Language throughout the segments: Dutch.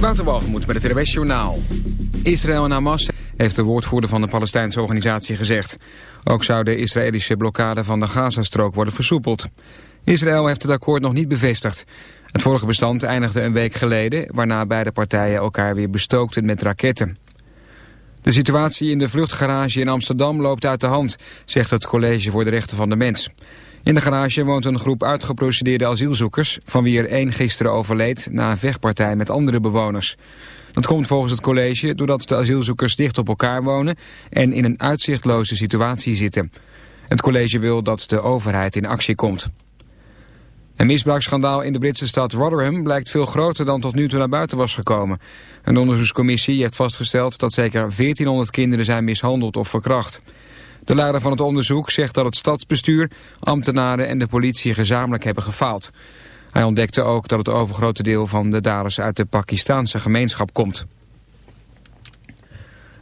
Waterwalgemoed met het RWS Journaal. Israël en Hamas heeft de woordvoerder van de Palestijnse organisatie gezegd. Ook zou de Israëlische blokkade van de Gazastrook worden versoepeld. Israël heeft het akkoord nog niet bevestigd. Het vorige bestand eindigde een week geleden... waarna beide partijen elkaar weer bestookten met raketten. De situatie in de vluchtgarage in Amsterdam loopt uit de hand... zegt het College voor de Rechten van de Mens. In de garage woont een groep uitgeprocedeerde asielzoekers... van wie er één gisteren overleed na een vechtpartij met andere bewoners. Dat komt volgens het college doordat de asielzoekers dicht op elkaar wonen... en in een uitzichtloze situatie zitten. Het college wil dat de overheid in actie komt. Een misbruiksschandaal in de Britse stad Rotherham blijkt veel groter dan tot nu toe naar buiten was gekomen. Een onderzoekscommissie heeft vastgesteld dat zeker 1400 kinderen zijn mishandeld of verkracht. De leider van het onderzoek zegt dat het stadsbestuur, ambtenaren en de politie gezamenlijk hebben gefaald. Hij ontdekte ook dat het overgrote deel van de daders uit de Pakistaanse gemeenschap komt.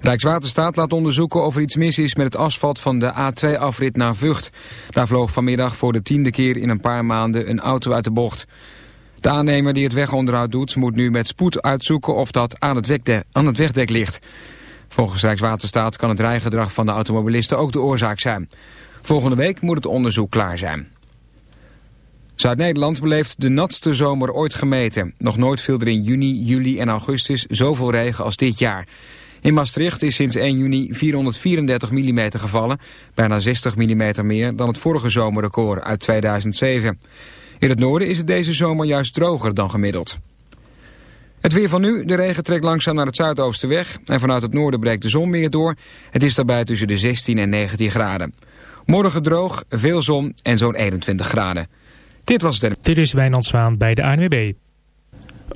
Rijkswaterstaat laat onderzoeken of er iets mis is met het asfalt van de A2-afrit naar Vught. Daar vloog vanmiddag voor de tiende keer in een paar maanden een auto uit de bocht. De aannemer die het wegonderhoud doet moet nu met spoed uitzoeken of dat aan het, aan het wegdek ligt. Volgens Rijkswaterstaat kan het rijgedrag van de automobilisten ook de oorzaak zijn. Volgende week moet het onderzoek klaar zijn. Zuid-Nederland beleeft de natste zomer ooit gemeten. Nog nooit viel er in juni, juli en augustus zoveel regen als dit jaar. In Maastricht is sinds 1 juni 434 mm gevallen, bijna 60 mm meer dan het vorige zomerrecord uit 2007. In het noorden is het deze zomer juist droger dan gemiddeld. Het weer van nu, de regen trekt langzaam naar het zuidoosten weg en vanuit het noorden breekt de zon meer door. Het is daarbij tussen de 16 en 19 graden. Morgen droog, veel zon en zo'n 21 graden. Dit was het. Dit is Wijnand Zwaan bij de ANWB.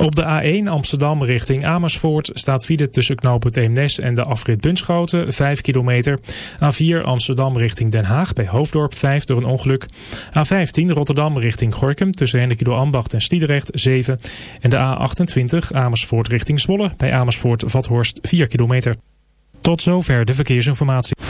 Op de A1 Amsterdam richting Amersfoort staat file tussen knooppunt Eemnes en de afrit Bunschoten 5 kilometer. A4 Amsterdam richting Den Haag bij Hoofddorp 5 door een ongeluk. A15 Rotterdam richting Gorkum tussen Hendekido Ambacht en Sliedrecht 7. En de A28 Amersfoort richting Zwolle bij Amersfoort Vathorst 4 kilometer. Tot zover de verkeersinformatie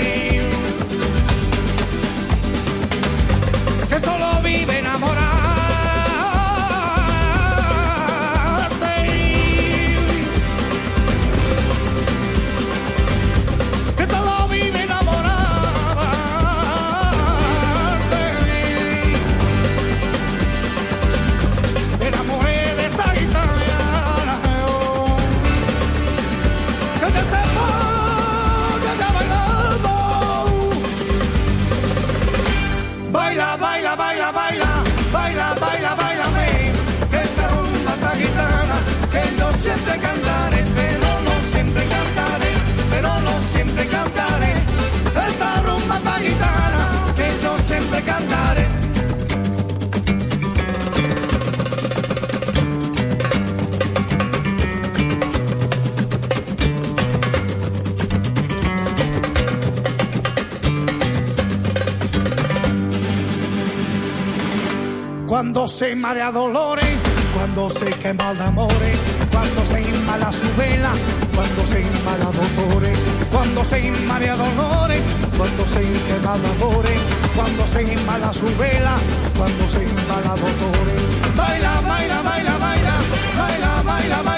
Se marea dolores, cuando se quema de amores, cuando se inmala su vela, cuando se inmala dolores, cuando se inmala dolores, cuando se quema de amores, cuando se inmala su vela, cuando se inmala dolores. Baila, baila, baila, baila, baila, baila, baila,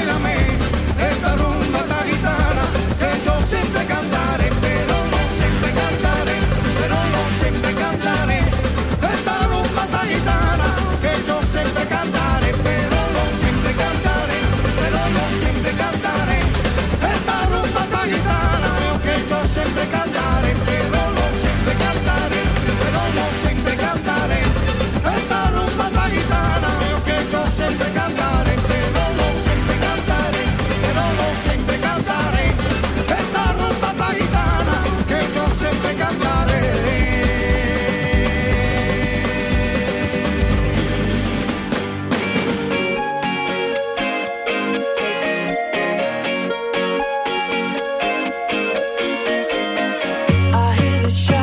shine.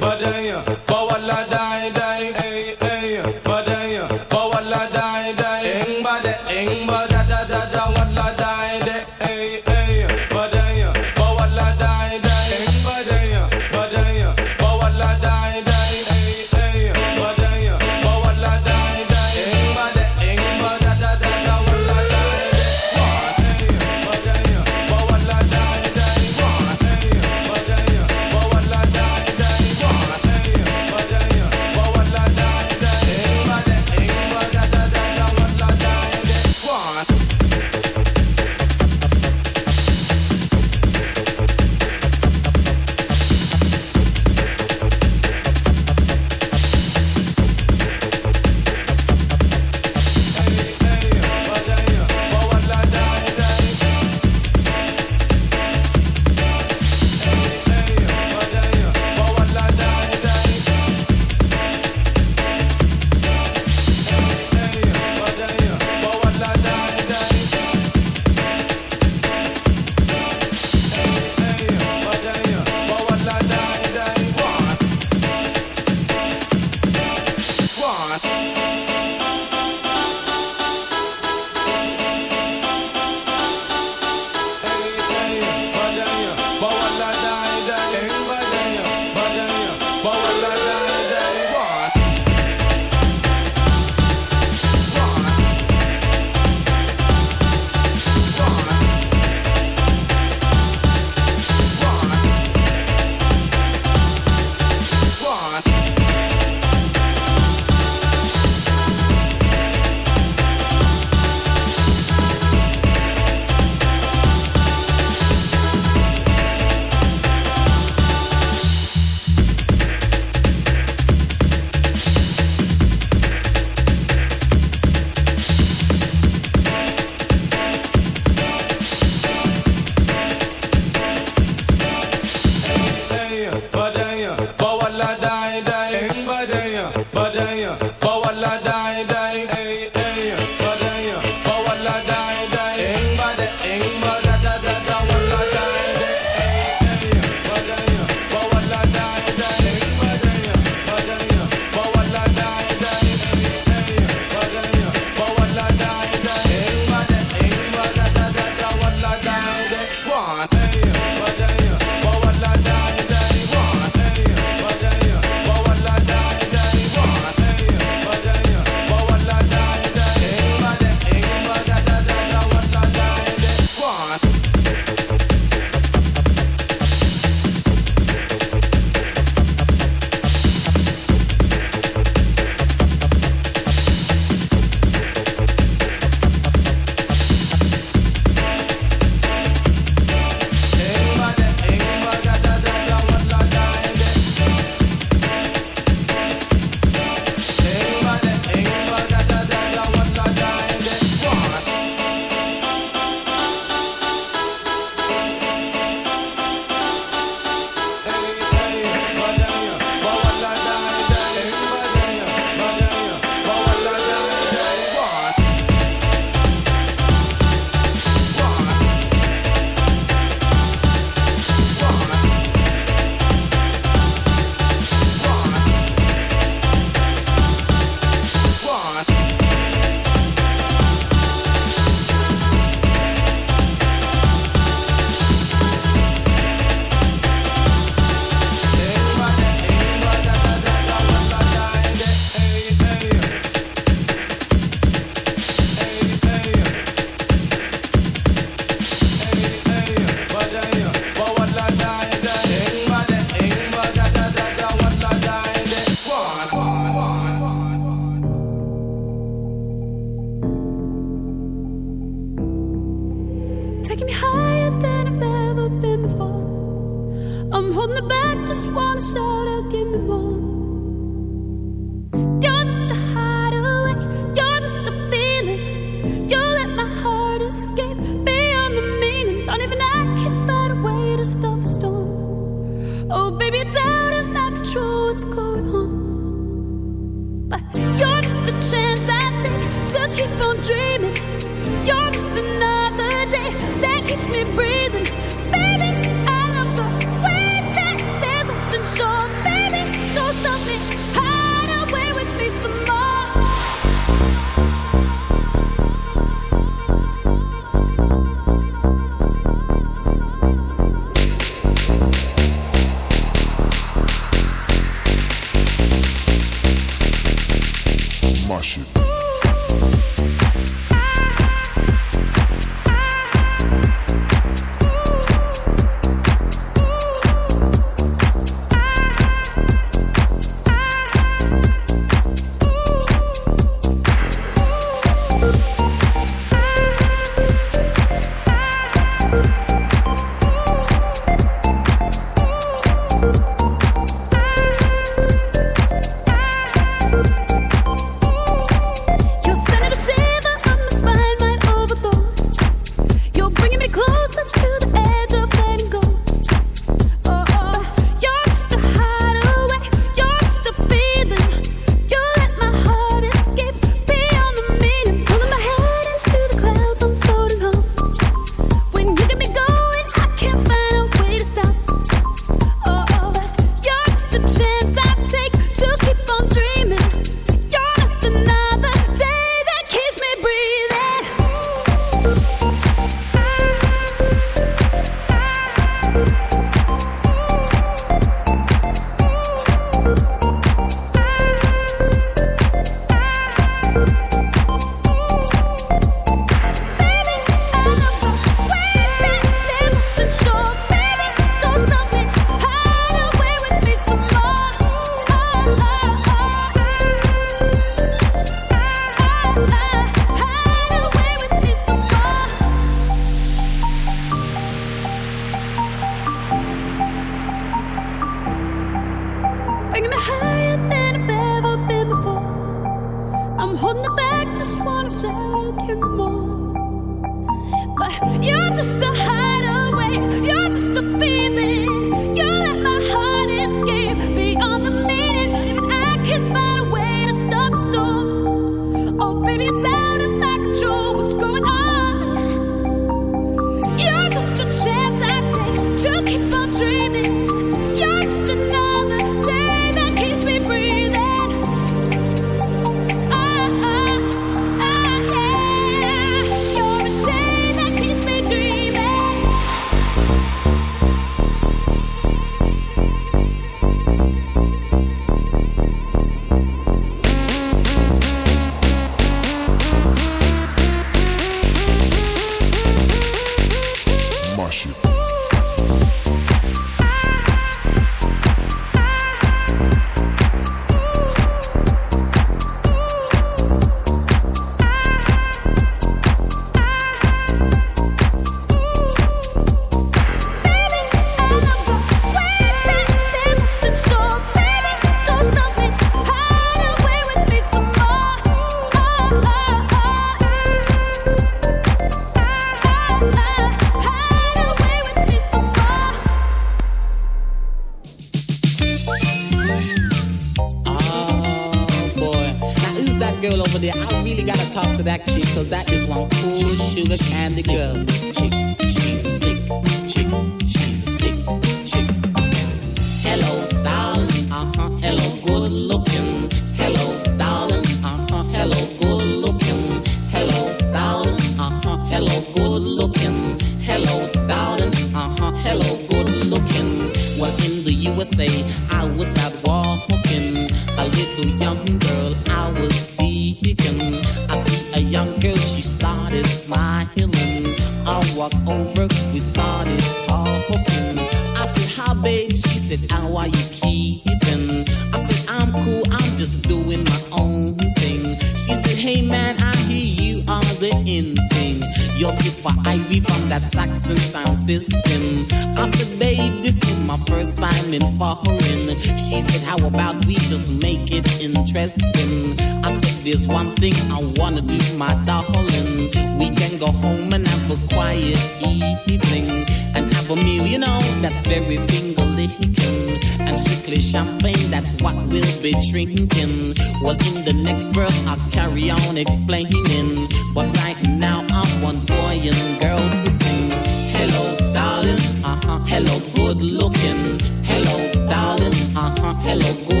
explaining. But right now I want boy and girl to sing. Hello, darling. Uh-huh. Hello, good looking. Hello, darling. Uh-huh. Hello, good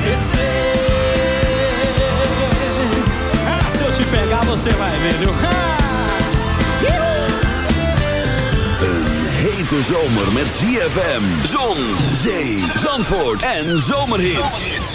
Esquecer Ah, se eu te pegar você vai ver, viu? Een hete zomer met ZFM, zon, zee, zandvoort en zomerhits.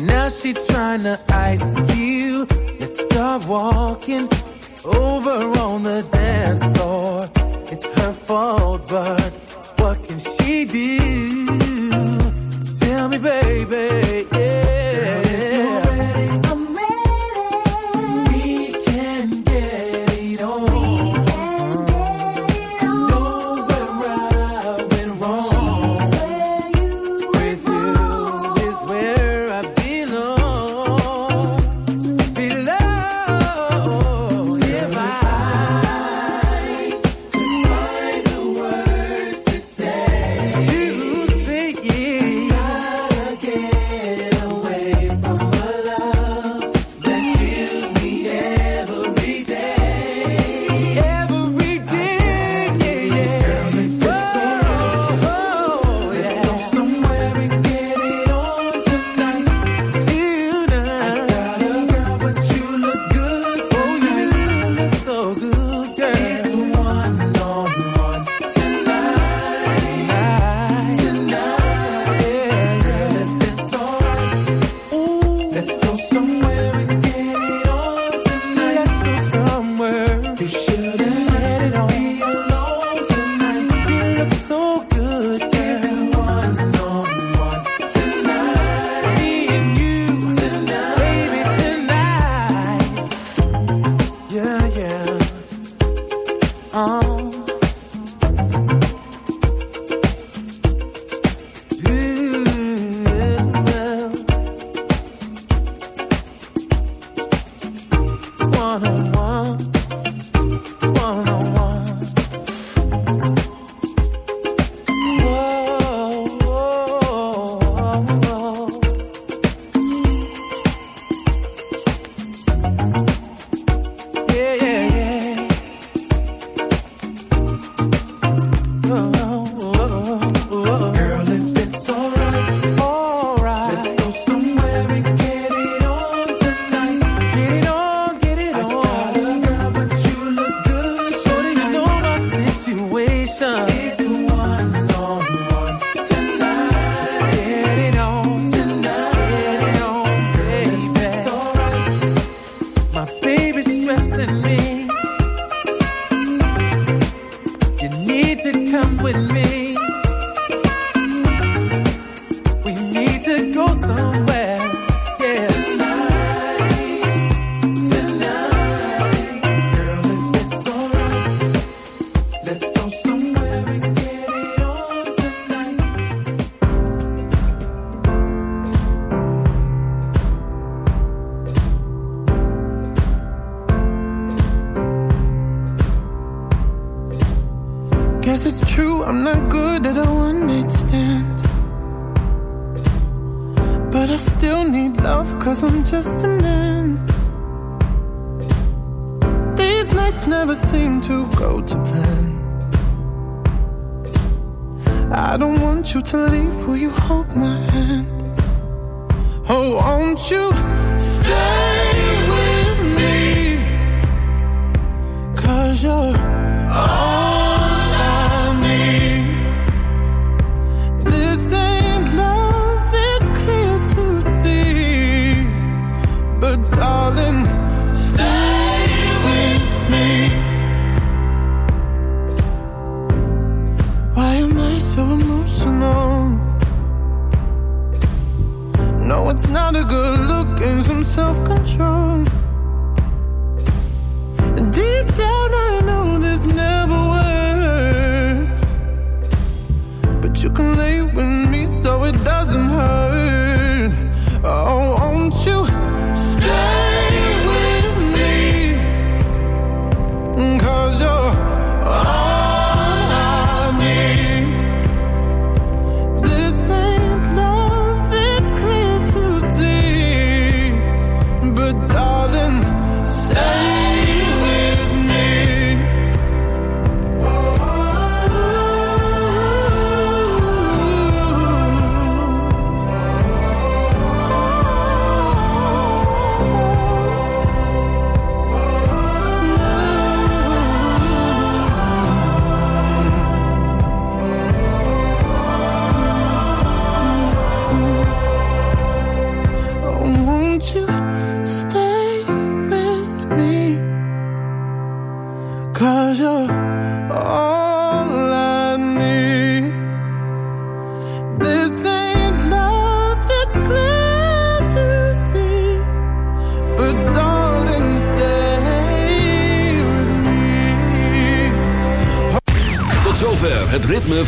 now she tryna ice you. Let's start walking over on the dance floor. It's her fault, but what can she do? Tell me, baby